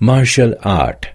martial art.